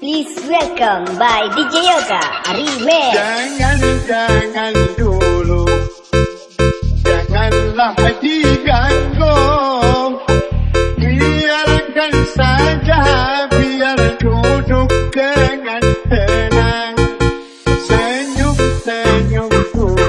Please welcome by DJ Yoga Remix. Jangan, jangan dulu, janganlah diganggu. Biarkan saja, biar duduk dengan tenang. Senyum, senyum dulu.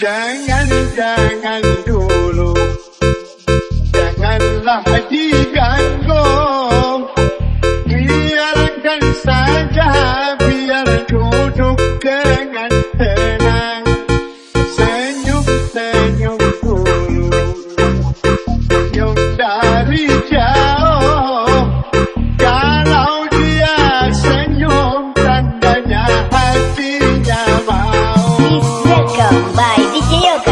Jangan, jangan dulu Janganlah diganggu Biarkan saja Biar duduk dengan tenang Senyum-senyum dulu Senyum dari jauh Kalau dia senyum Tandanya hatinya mau Welcome bye. 姐姐有